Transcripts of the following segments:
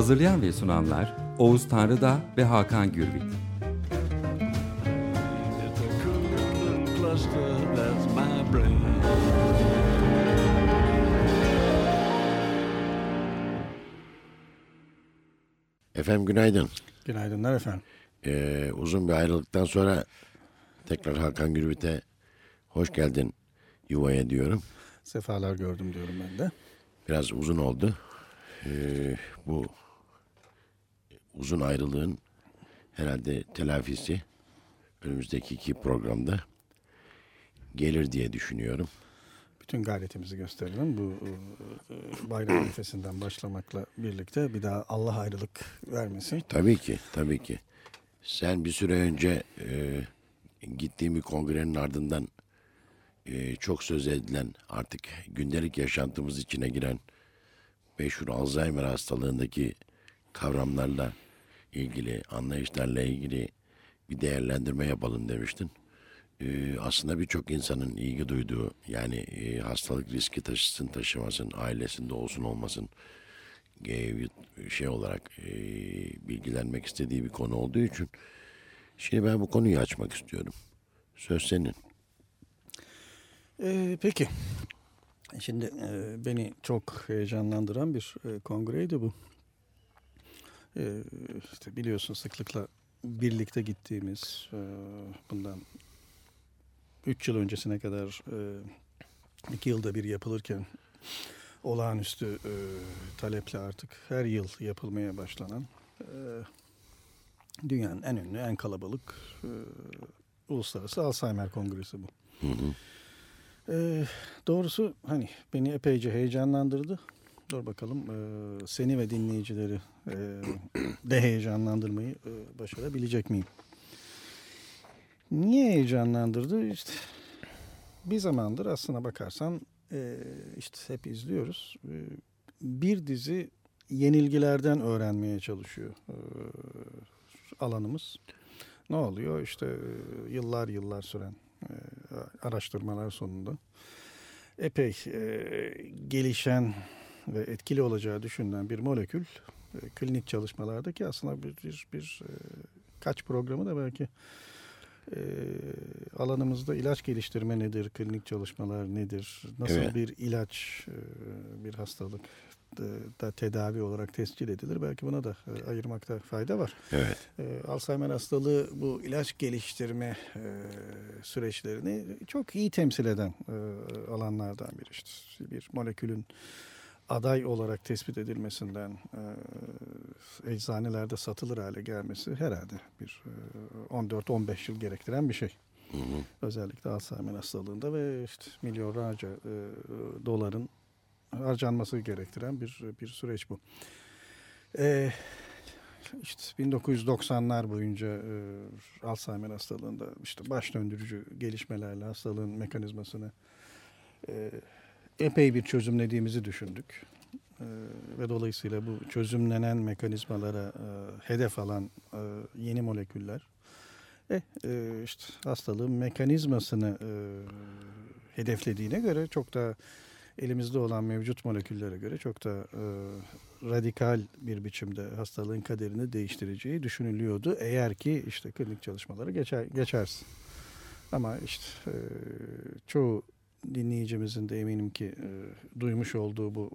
Hazırlayan ve sunanlar Oğuz Tanrıdağ ve Hakan Gürbüz. Efendim günaydın. Günaydınlar efendim. Ee, uzun bir ayrılıktan sonra tekrar Hakan Gürbüz'e hoş geldin yuvaya diyorum. Sefalar gördüm diyorum ben de. Biraz uzun oldu. Ee, bu uzun ayrılığın herhalde telafisi önümüzdeki iki programda gelir diye düşünüyorum. Bütün gayretimizi gösterelim. Bu e, bayram nefesinden başlamakla birlikte bir daha Allah ayrılık vermesin. Tabii ki, tabii ki. Sen bir süre önce e, gittiğim bir kongrenin ardından e, çok söz edilen artık gündelik yaşantımız içine giren meşhur Alzheimer hastalığındaki kavramlarla ilgili, anlayışlarla ilgili bir değerlendirme yapalım demiştin. E, aslında birçok insanın ilgi duyduğu yani e, hastalık riski taşısın taşımasın, ailesinde olsun olmasın e, şey olarak e, bilgilenmek istediği bir konu olduğu için şimdi ben bu konuyu açmak istiyorum. Söz senin. E, peki. Şimdi e, beni çok heyecanlandıran bir e, kongreydi bu. E, işte biliyorsun sıklıkla birlikte gittiğimiz e, bundan 3 yıl öncesine kadar e, iki yılda bir yapılırken olağanüstü e, taleple artık her yıl yapılmaya başlanan e, dünyanın en ünlü, en kalabalık e, uluslararası Alzheimer Kongresi bu. E, doğrusu hani beni epeyce heyecanlandırdı. Dur bakalım seni ve dinleyicileri de heyecanlandırmayı başarabilecek miyim? Niye heyecanlandırdı? İşte bir zamandır aslına bakarsan işte hep izliyoruz. Bir dizi yenilgilerden öğrenmeye çalışıyor alanımız. Ne oluyor? İşte yıllar yıllar süren araştırmalar sonunda epey e, gelişen ve etkili olacağı düşünülen bir molekül e, klinik çalışmalarda ki aslında bir, bir, bir e, kaç programı da belki e, alanımızda ilaç geliştirme nedir, klinik çalışmalar nedir, nasıl Evet. bir ilaç e, bir hastalık da, da tedavi olarak tescil edilir. Belki buna da ayırmakta fayda var. Evet. E, Alzheimer hastalığı bu ilaç geliştirme e, süreçlerini çok iyi temsil eden e, alanlardan biri. İşte bir molekülün aday olarak tespit edilmesinden e, eczanelerde satılır hale gelmesi herhalde bir e, 14-15 yıl gerektiren bir şey. Özellikle Alzheimer hastalığında ve işte milyonlarca e, doların harcanması gerektiren bir bir süreç bu. E, işte 1990'lar boyunca e, Alzheimer hastalığında işte baş döndürücü gelişmelerle hastalığın mekanizmasını e, epey bir çözümlediğimizi düşündük. E, ve dolayısıyla bu çözümlenen mekanizmalara e, hedef alan e, yeni moleküller e, e, işte hastalığın mekanizmasını hedeflediğine göre çok da elimizde olan mevcut moleküllere göre çok da radikal bir biçimde hastalığın kaderini değiştireceği düşünülüyordu. Eğer ki işte klinik çalışmaları geçer, geçersin. Ama işte çoğu dinleyicimizin de eminim ki e, duymuş olduğu bu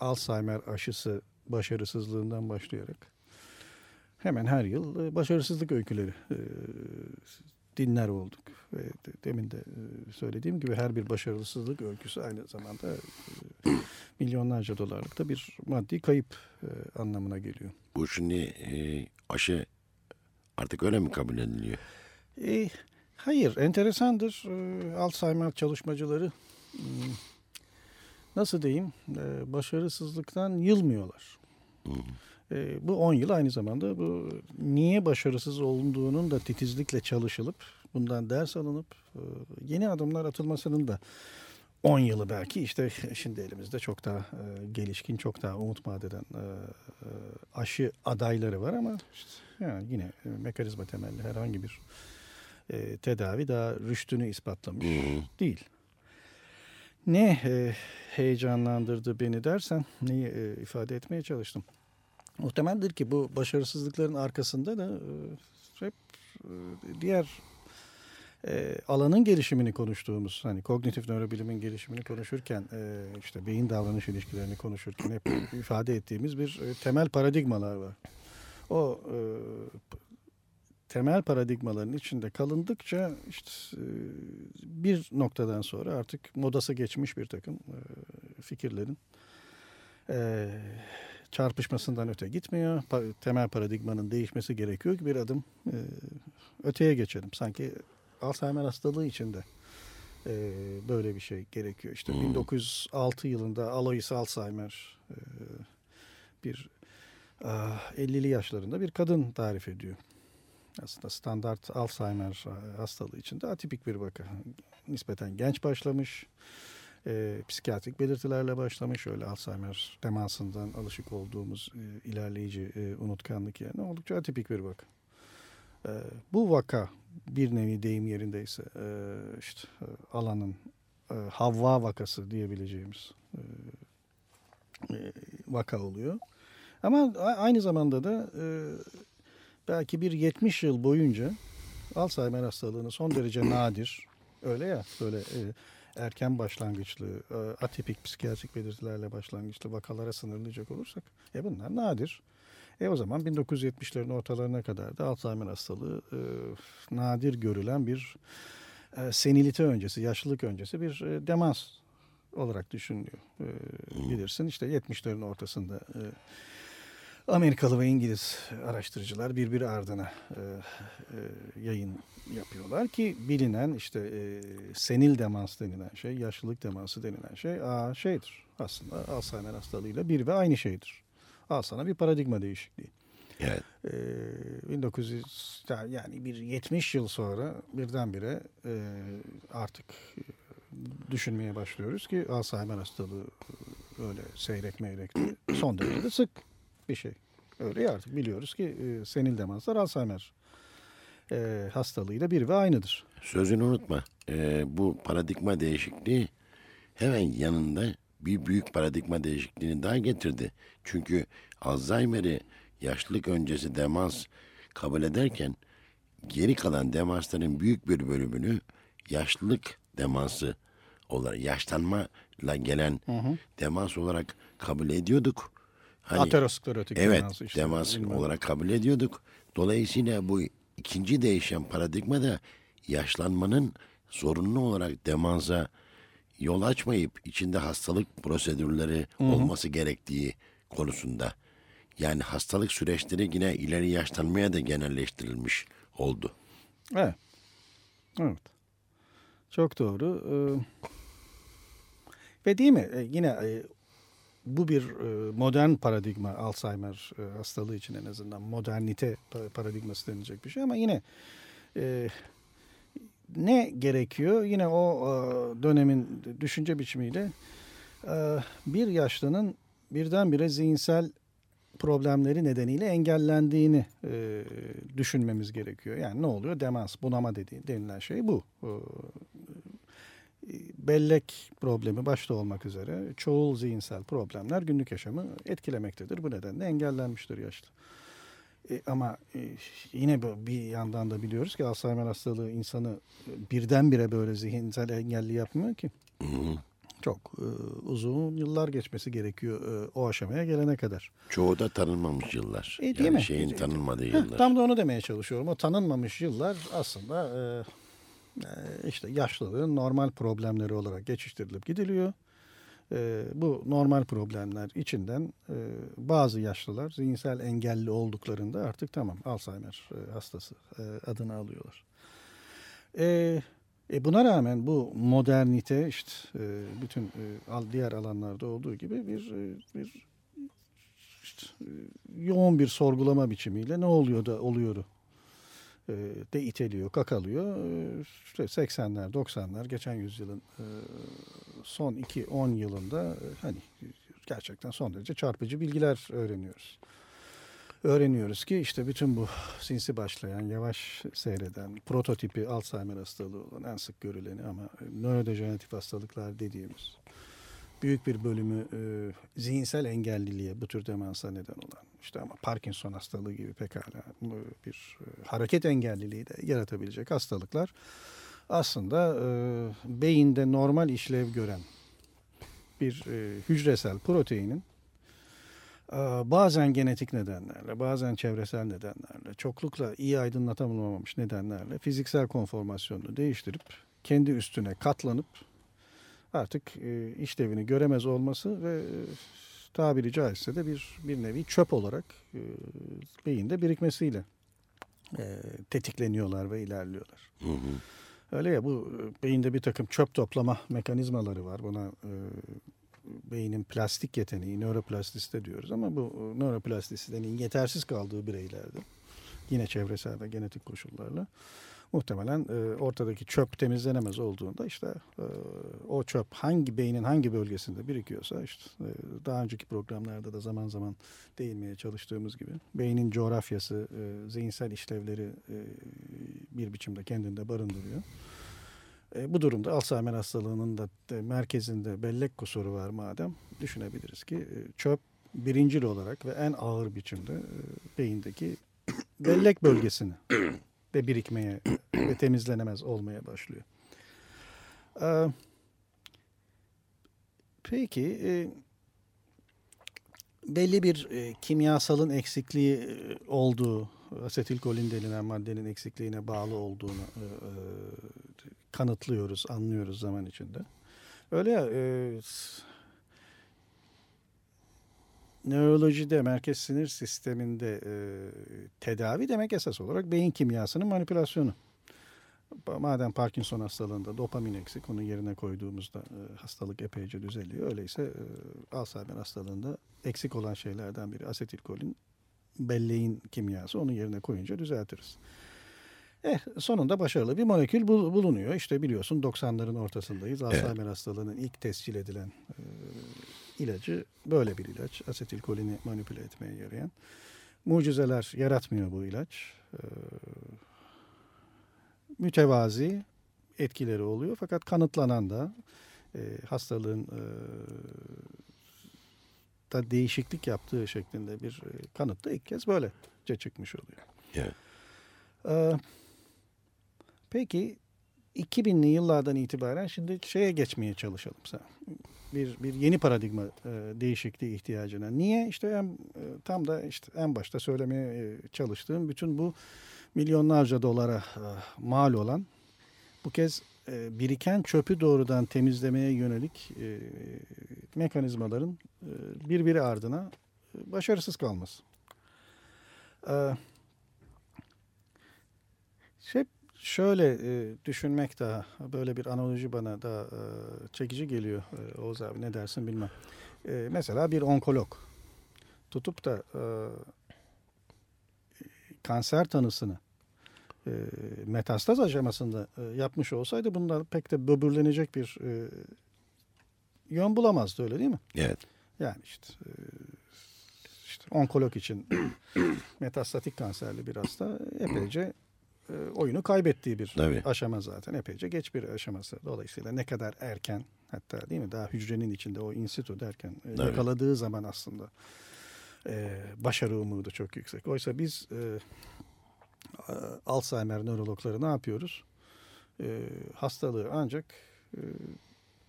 Alzheimer aşısı başarısızlığından başlayarak hemen her yıl e, başarısızlık öyküleri e, dinler olduk. Ve de- demin de e, söylediğim gibi her bir başarısızlık öyküsü aynı zamanda e, milyonlarca dolarlık da bir maddi kayıp e, anlamına geliyor. Bu şimdi e, aşı artık öyle mi kabul ediliyor? E, hayır, enteresandır. E, Alzheimer çalışmacıları hmm, nasıl diyeyim e, başarısızlıktan yılmıyorlar. E, bu 10 yıl aynı zamanda bu niye başarısız olduğunun da titizlikle çalışılıp bundan ders alınıp e, yeni adımlar atılmasının da 10 yılı belki işte şimdi elimizde çok daha e, gelişkin, çok daha umut vaat eden e, e, aşı adayları var ama işte yani yine mekanizma temelli herhangi bir e, tedavi daha rüştünü ispatlamış değil. Ne e, heyecanlandırdı beni dersen neyi e, ifade etmeye çalıştım. Muhtemeldir ki bu başarısızlıkların arkasında da e, hep e, diğer e, alanın gelişimini konuştuğumuz hani kognitif nörobilimin gelişimini konuşurken e, işte beyin davranış ilişkilerini konuşurken hep ifade ettiğimiz bir e, temel paradigmalar var. O e, temel paradigmaların içinde kalındıkça işte e, bir noktadan sonra artık modası geçmiş bir takım e, fikirlerin e, çarpışmasından öte gitmiyor. Temel paradigmanın değişmesi gerekiyor ki bir adım e, öteye geçelim. Sanki Alzheimer hastalığı içinde e, böyle bir şey gerekiyor. İşte 1906 yılında Alois Alzheimer e, bir ah, 50'li yaşlarında bir kadın tarif ediyor. Aslında standart Alzheimer e, hastalığı içinde atipik bir vaka. Nispeten genç başlamış. E, psikiyatrik belirtilerle başlamış. Öyle Alzheimer demansından alışık olduğumuz e, ilerleyici e, unutkanlık yerine oldukça atipik bir vaka. E, bu vaka bir nevi deyim yerindeyse e, işte e, alanın e, Havva vakası diyebileceğimiz e, e, vaka oluyor. Ama aynı zamanda da e, belki bir 70 yıl boyunca Alzheimer hastalığını son derece nadir öyle ya böyle e, erken başlangıçlı e, atipik psikiyatrik belirtilerle başlangıçlı vakalara sınırlayacak olursak e bunlar nadir. E o zaman 1970'lerin ortalarına kadar da Alzheimer hastalığı e, nadir görülen bir e, senilite öncesi, yaşlılık öncesi bir e, demans olarak düşünülüyor. E, bilirsin işte 70'lerin ortasında e, Amerikalı ve İngiliz araştırıcılar birbiri ardına e, e, yayın yapıyorlar ki bilinen işte e, senil demans denilen şey, yaşlılık demansı denilen şey aa, şeydir. Aslında Alzheimer hastalığıyla bir ve aynı şeydir. Al sana bir paradigma değişikliği. Evet. Ee, 1900 ya- yani bir 70 yıl sonra birdenbire e, artık e, düşünmeye başlıyoruz ki Alzheimer hastalığı e, öyle seyrek meyrek. Son derece de sık bir şey. Öyle ya artık biliyoruz ki e, senil demanslar Alzheimer e, hastalığıyla bir ve aynıdır. Sözünü unutma. Ee, bu paradigma değişikliği hemen yanında bir büyük paradigma değişikliğini daha getirdi. Çünkü Alzheimer'i yaşlılık öncesi demans kabul ederken geri kalan demansların büyük bir bölümünü yaşlılık demansı olarak yaşlanmayla gelen demans olarak kabul ediyorduk. Hani, Aterosklerotik Evet, demansı işte, demans bilmem. olarak kabul ediyorduk. Dolayısıyla bu ikinci değişen paradigma da yaşlanmanın zorunlu olarak demansa yol açmayıp içinde hastalık prosedürleri olması gerektiği konusunda. Yani hastalık süreçleri yine ileri yaşlanmaya da genelleştirilmiş oldu. Evet. Evet. Çok doğru. Ee, ve değil mi? e, yine e, bu bir e, modern paradigma Alzheimer e, hastalığı için en azından modernite pa- paradigması denilecek bir şey ama yine e, ne gerekiyor? Yine o dönemin düşünce biçimiyle bir yaşlının birdenbire zihinsel problemleri nedeniyle engellendiğini düşünmemiz gerekiyor. Yani ne oluyor? Demans, bunama dediği, denilen şey bu. Bellek problemi başta olmak üzere çoğul zihinsel problemler günlük yaşamı etkilemektedir. Bu nedenle engellenmiştir yaşlı. E, ama e, yine bir yandan da biliyoruz ki Alzheimer hastalığı insanı birdenbire böyle zihinsel engelli yapmıyor ki. Çok e, uzun yıllar geçmesi gerekiyor e, o aşamaya gelene kadar. Çoğu da tanınmamış yıllar. E, değil yani mi? şeyin E, tanınmadığı Heh, yıllar. tam da onu demeye çalışıyorum. O tanınmamış yıllar aslında e, e, işte yaşlılığın normal problemleri olarak geçiştirilip gidiliyor. E, bu normal problemler içinden e, bazı yaşlılar zihinsel engelli olduklarında artık tamam Alzheimer e, hastası e, adını alıyorlar. E, e buna rağmen bu modernite işte bütün diğer alanlarda olduğu gibi bir bir işte, yoğun bir sorgulama biçimiyle ne oluyor da oluyoru de iteliyor, kakalıyor. E, işte 80'ler, 90'lar geçen yüzyılın e, son 2-10 yılında e, hani gerçekten son derece çarpıcı bilgiler öğreniyoruz. Öğreniyoruz ki işte bütün bu sinsi başlayan, yavaş seyreden, prototipi Alzheimer hastalığı olan en sık görüleni ama nörodejeneratif hastalıklar dediğimiz büyük bir bölümü e, zihinsel engelliliğe bu tür demansa neden olan işte ama Parkinson hastalığı gibi pekala e, bir e, hareket engelliliği de yaratabilecek hastalıklar aslında e, beyinde normal işlev gören bir e, hücresel proteinin e, bazen genetik nedenlerle, bazen çevresel nedenlerle, çoklukla iyi aydınlatılamamış nedenlerle fiziksel konformasyonunu değiştirip kendi üstüne katlanıp artık e, işlevini göremez olması ve e, tabiri caizse de bir bir nevi çöp olarak e, beyinde birikmesiyle e, tetikleniyorlar ve ilerliyorlar. Hı hı. Öyle ya bu e, beyinde bir takım çöp toplama mekanizmaları var. Buna e, beynin plastik yeteneği, nöroplastisite diyoruz ama bu e, nöroplastisitenin yetersiz kaldığı bireylerde yine çevresel ve genetik koşullarla muhtemelen e, ortadaki çöp temizlenemez olduğunda işte e, o çöp hangi beynin hangi bölgesinde birikiyorsa işte e, daha önceki programlarda da zaman zaman değinmeye çalıştığımız gibi beynin coğrafyası, e, zihinsel işlevleri e, bir biçimde kendinde barındırıyor. E, bu durumda Alzheimer hastalığının da de merkezinde bellek kusuru var madem düşünebiliriz ki e, çöp birincil olarak ve en ağır biçimde e, beyindeki bellek bölgesini ve birikmeye ve temizlenemez olmaya başlıyor. Ee, peki e, belli bir e, kimyasalın eksikliği e, olduğu, asetilkolin denilen maddenin eksikliğine bağlı olduğunu e, e, kanıtlıyoruz, anlıyoruz zaman içinde. Öyle ya, e, nörolojide, merkez sinir sisteminde e, tedavi demek esas olarak beyin kimyasının manipülasyonu. Madem Parkinson hastalığında dopamin eksik, onun yerine koyduğumuzda e, hastalık epeyce düzeliyor. Öyleyse e, Alzheimer hastalığında eksik olan şeylerden biri asetilkolin, belleğin kimyası. Onun yerine koyunca düzeltiriz. Eh, sonunda başarılı bir molekül bul- bulunuyor. İşte biliyorsun 90'ların ortasındayız. Alzheimer hastalığının ilk tescil edilen e, ilacı böyle bir ilaç. Asetilkolini manipüle etmeye yarayan. Mucizeler yaratmıyor bu ilaç. Ee, mütevazi etkileri oluyor. Fakat kanıtlanan da e, hastalığın e, da değişiklik yaptığı şeklinde bir e, kanıt da ilk kez böylece çıkmış oluyor. Evet. Ee, peki 2000'li yıllardan itibaren şimdi şeye geçmeye çalışalım. Bir bir yeni paradigma e, değişikliği ihtiyacına. Niye? İşte en, e, tam da işte en başta söylemeye e, çalıştığım bütün bu milyonlarca dolara mal olan bu kez biriken çöpü doğrudan temizlemeye yönelik mekanizmaların e, birbiri ardına başarısız kalması. E, şey şöyle e, düşünmek daha böyle bir analoji bana daha e, çekici geliyor e, Oğuz abi ne dersin bilmem. E, mesela bir onkolog tutup da e, kanser tanısını e, metastaz aşamasında e, yapmış olsaydı bunlar pek de böbürlenecek bir e, yön bulamazdı öyle değil mi? Evet. Yani işte, e, işte onkolog için metastatik kanserli bir hasta epeyce oyunu kaybettiği bir Tabii. aşama zaten. Epeyce geç bir aşaması. Dolayısıyla ne kadar erken hatta değil mi daha hücrenin içinde o in situ derken e, Tabii. yakaladığı zaman aslında e, başarı umudu çok yüksek. Oysa biz e, e, Alzheimer nörologları ne yapıyoruz? E, hastalığı ancak e,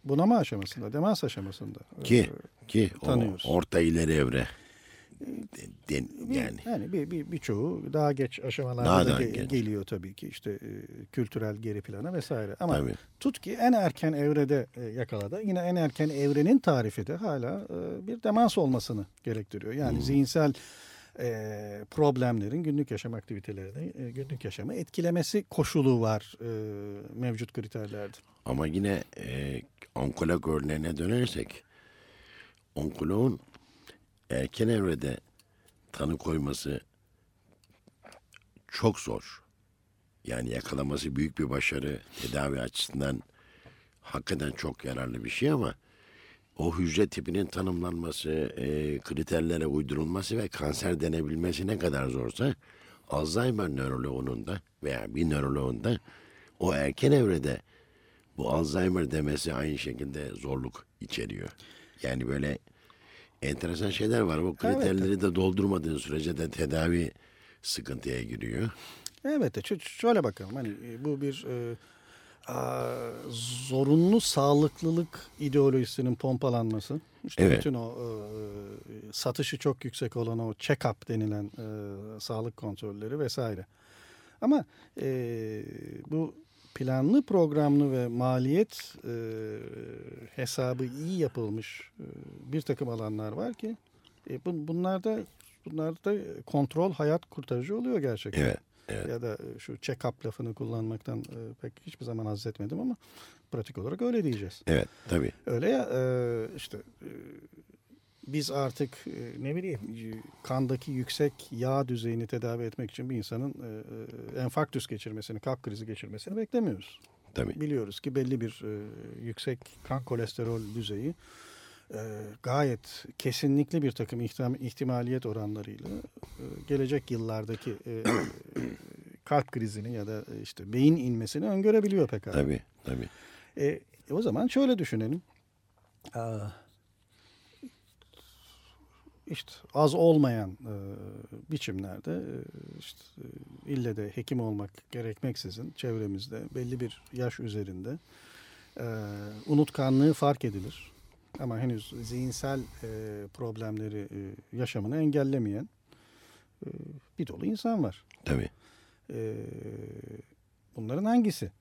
bunama aşamasında, demans aşamasında e, Ki ki o tanıyoruz. orta ileri evre den, yani yani bir bir birçoğu daha geç aşamalarda Daha da da ge- geç. geliyor tabii ki işte e, kültürel geri plana vesaire. Ama Tabii. tut ki en erken evrede e, yakaladı. Yine en erken evrenin tarifi de hala e, bir demans olmasını gerektiriyor. Yani Hmm. zihinsel e, problemlerin günlük yaşam aktivitelerini, e, günlük yaşamı etkilemesi koşulu var e, mevcut kriterlerde. ama yine e, onkolog örneğine dönersek onkologun erken evrede tanı koyması çok zor. Yani yakalaması büyük bir başarı. Tedavi açısından hakikaten çok yararlı bir şey ama o hücre tipinin tanımlanması, e, kriterlere uydurulması ve kanser denebilmesi ne kadar zorsa Alzheimer nöroloğunun veya bir nöroloğun da o erken evrede bu Alzheimer demesi aynı şekilde zorluk içeriyor. Yani böyle enteresan şeyler var. Bu kriterleri de doldurmadığın sürece de tedavi sıkıntıya giriyor. Evet şöyle bakalım hani e, bu bir e, a, zorunlu sağlıklılık ideolojisinin pompalanması. İşte Evet. bütün o e, satışı çok yüksek olan o check-up denilen e, sağlık kontrolleri vesaire. Ama e, bu planlı programlı ve maliyet e, hesabı iyi yapılmış e, bir takım alanlar var ki e, bun, bunlarda bunlarda kontrol hayat kurtarıcı oluyor gerçekten. Evet. Evet. Ya da e, şu check-up lafını kullanmaktan e, pek hiçbir zaman haz etmedim ama pratik olarak öyle diyeceğiz. Evet tabii. Öyle ya e, işte e, biz artık e, ne bileyim kandaki yüksek yağ düzeyini tedavi etmek için bir insanın e, e, enfarktüs geçirmesini, kalp krizi geçirmesini beklemiyoruz. Tabii. Biliyoruz ki belli bir yüksek kan kolesterol düzeyi gayet kesinlikli bir takım ihtim- ihtimaliyet oranlarıyla gelecek yıllardaki kalp krizini ya da işte beyin inmesini öngörebiliyor pekala. Tabii. Tabii. E, o zaman şöyle düşünelim. Aa, işte az olmayan e, biçimlerde e, işte e, ille de hekim olmak gerekmeksizin çevremizde belli bir yaş üzerinde e, unutkanlığı fark edilir. Ama henüz zihinsel e, problemleri e, yaşamını engellemeyen e, bir dolu insan var. Tabii. E, bunların hangisi?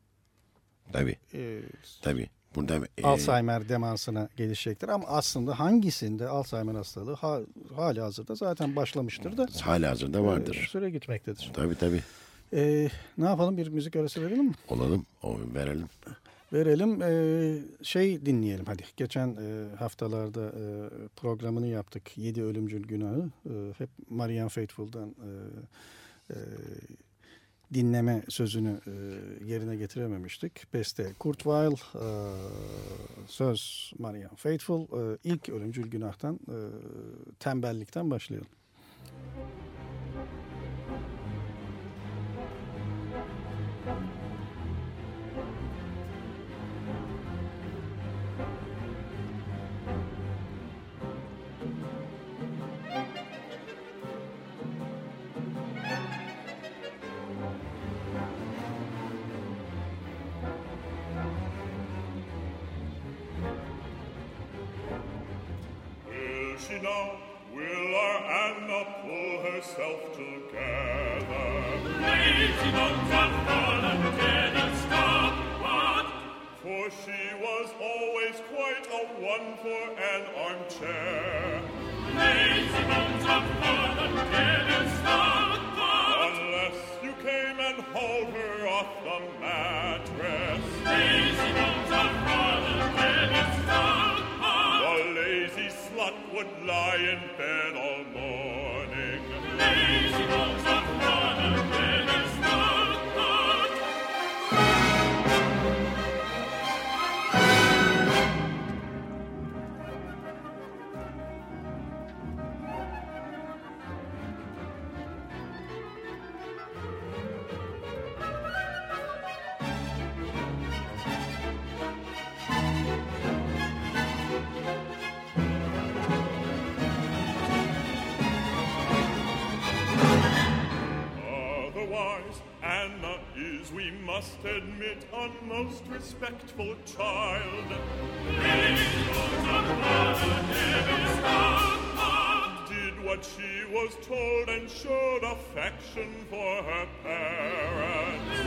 Tabii. E, Tabii. Burada e, Alzheimer demansına gelişecektir. Ama aslında hangisinde Alzheimer hastalığı ha, hali hazırda zaten başlamıştır da hala hazırda e, vardır. süre gitmektedir. Tabii tabii. E, ne yapalım bir müzik arası verelim mi? Olalım. O, verelim. Verelim. E, şey dinleyelim hadi. Geçen e, haftalarda e, programını yaptık. Yedi Ölümcül Günahı. E, hep Marianne Faithfull'dan e, e, dinleme sözünü e, yerine getirememiştik. Beste Kurt Weill, e, söz Marianne Faithfull. E, ilk Ölümcül Günah'tan e, tembellikten başlayalım. For an armchair. Unless you came and hauled her off the mattress. The lazy slut would lie in bed all morning. Respectful child. Did what she was told and showed affection for her parents.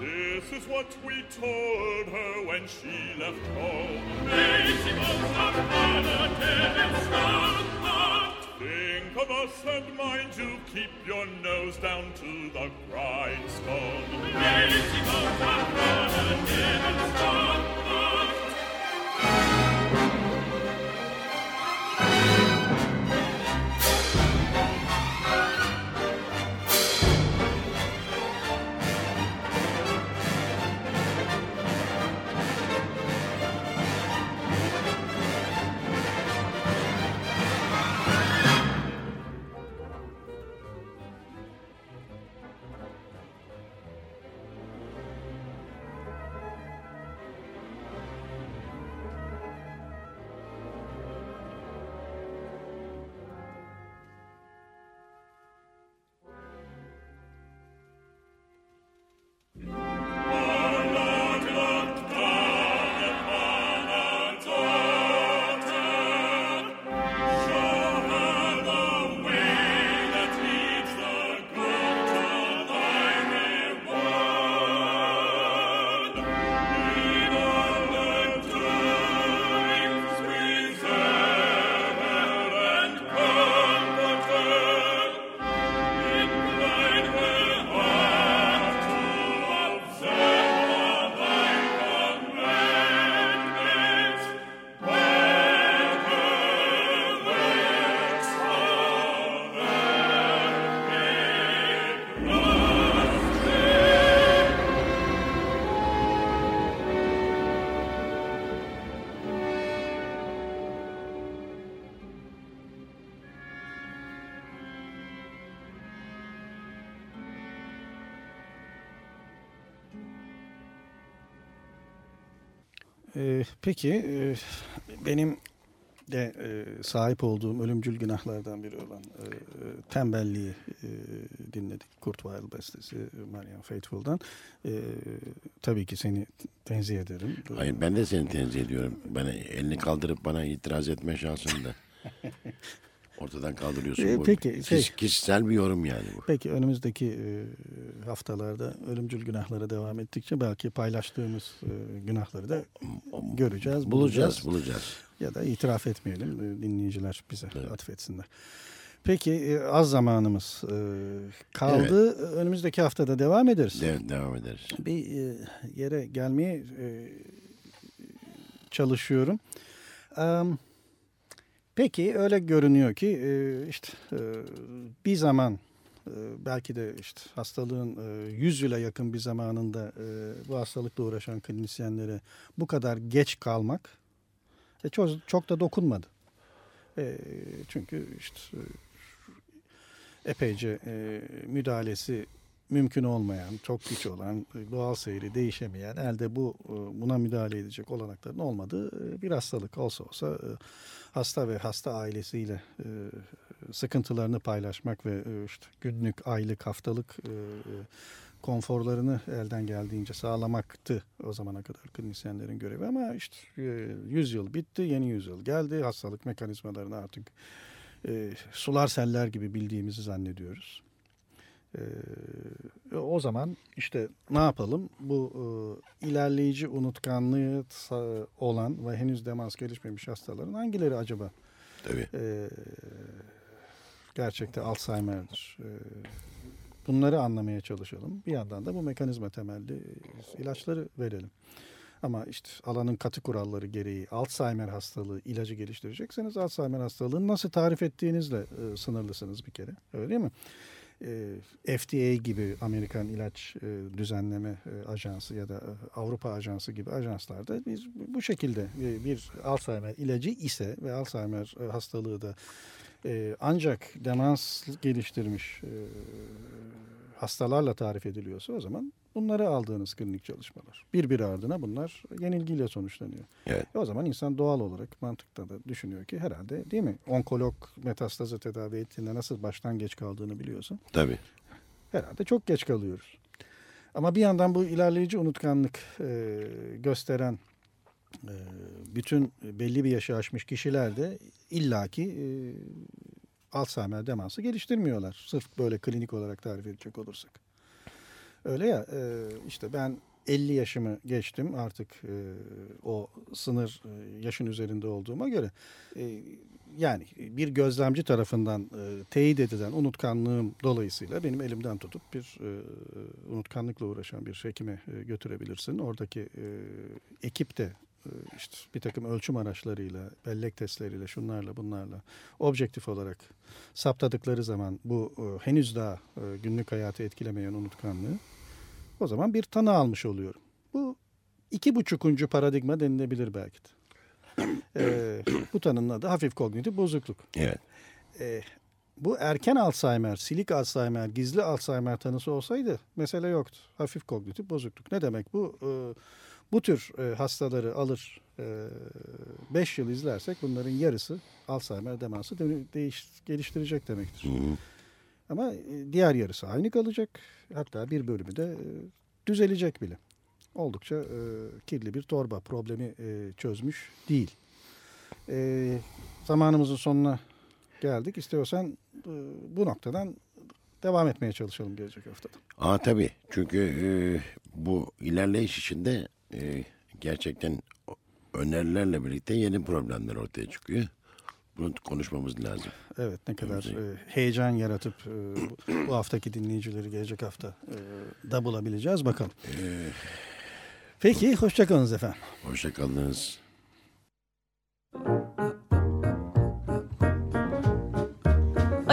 This is what we told her when she left home. Think of us and mind you, keep your nose down to the grindstone. Ee, peki e, benim de e, sahip olduğum ölümcül günahlardan biri olan e, tembelliği e, dinledik. Kurt Weill bestesi Marian Faithfull'dan. E, tabii ki seni tenzih ederim. Hayır ben de seni tenzih ediyorum. Bana elini kaldırıp bana itiraz etme şansını da ortadan kaldırıyorsun. E, Bu peki, Kiş- şey- kişisel bir yorum yani bu. Peki önümüzdeki e, haftalarda ölümcül günahlara devam ettikçe belki paylaştığımız e, günahları da göreceğiz, Bulacağız, bulacağız. Ya da itiraf etmeyelim, e, dinleyiciler bize atfetsinler. Peki e, az zamanımız kaldı. Önümüzdeki haftada devam ederiz. De- devam ederiz. Bir yere gelmeye çalışıyorum. Peki öyle görünüyor ki işte bir zaman belki de işte hastalığın e, 100 yıla yakın bir zamanında e, bu hastalıkla uğraşan klinisyenlere bu kadar geç kalmak e, çok, çok da dokunmadı. E, çünkü işte e, epeyce e, müdahalesi mümkün olmayan, çok güç olan, e, doğal seyri değişemeyen, elde bu e, buna müdahale edecek olanakların olmadığı e, bir hastalık olsa olsa e, hasta ve hasta ailesiyle e, sıkıntılarını paylaşmak ve e, işte günlük, aylık, haftalık e, konforlarını elden geldiğince sağlamaktı o zamana kadar klinisyenlerin görevi ama işte e, 100 yıl bitti, yeni yüzyıl geldi. Hastalık mekanizmalarını artık e, sular seller gibi bildiğimizi zannediyoruz. Ee, o zaman işte ne yapalım? Bu e, ilerleyici unutkanlığı olan ve henüz demans gelişmemiş hastaların hangileri acaba Tabii. e, gerçekte Alzheimer'dir? E, bunları anlamaya çalışalım. Bir yandan da bu mekanizma temelli ilaçları verelim. Ama işte alanın katı kuralları gereği Alzheimer hastalığı ilacı geliştirecekseniz Alzheimer hastalığını nasıl tarif ettiğinizle e, sınırlısınız bir kere. Öyle değil mi? E, FDA gibi Amerikan İlaç e, Düzenleme e, Ajansı ya da e, Avrupa Ajansı gibi ajanslarda biz bu şekilde e, bir Alzheimer ilacı ise ve Alzheimer e, hastalığı da e, ancak demans geliştirmiş e, hastalarla tarif ediliyorsa o zaman bunları aldığınız klinik çalışmalar. Birbiri ardına bunlar yenilgiyle sonuçlanıyor. Evet. E o zaman insan doğal olarak mantıkta da düşünüyor ki herhalde değil mi? Onkolog metastazı tedavi ettiğinde nasıl baştan geç kaldığını biliyorsun. Tabii. Herhalde çok geç kalıyoruz. Ama bir yandan bu ilerleyici unutkanlık e, gösteren bütün belli bir yaşı aşmış kişiler de illaki e, Alzheimer demansı geliştirmiyorlar. Sırf böyle klinik olarak tarif edecek olursak. Öyle ya e, işte ben 50 yaşımı geçtim artık e, o sınır yaşın üzerinde olduğuma göre yani bir gözlemci tarafından teyit edilen unutkanlığım dolayısıyla benim elimden tutup bir unutkanlıkla uğraşan bir hekime götürebilirsin. Oradaki ekip de işte bir takım ölçüm araçlarıyla, bellek testleriyle, şunlarla bunlarla objektif olarak saptadıkları zaman bu e, henüz daha e, günlük hayatı etkilemeyen unutkanlığı o zaman bir tanı almış oluyorum. Bu iki buçukuncu paradigma denilebilir belki de. E, bu tanının adı hafif kognitif bozukluk. Evet. E, bu erken Alzheimer, silik Alzheimer, gizli Alzheimer tanısı olsaydı mesele yoktu. Hafif kognitif bozukluk. Ne demek bu? E, bu tür e, hastaları alır 5 yıl izlersek bunların yarısı Alzheimer demansı de- değiş, geliştirecek demektir. Ama e, diğer yarısı aynı kalacak. Hatta bir bölümü de e, düzelecek bile. Oldukça e, kirli bir torba problemi e, çözmüş değil. E, zamanımızın sonuna geldik. İstiyorsan e, bu noktadan devam etmeye çalışalım gelecek haftada. Aa tabii. Çünkü e, bu ilerleyiş içinde e, gerçekten önerilerle birlikte yeni problemler ortaya çıkıyor. Bunu konuşmamız lazım. Evet ne kadar e, heyecan yaratıp e, bu, bu haftaki dinleyicileri gelecek hafta e, da bulabileceğiz bakalım. Peki hoşçakalınız efendim. Hoşçakalınız.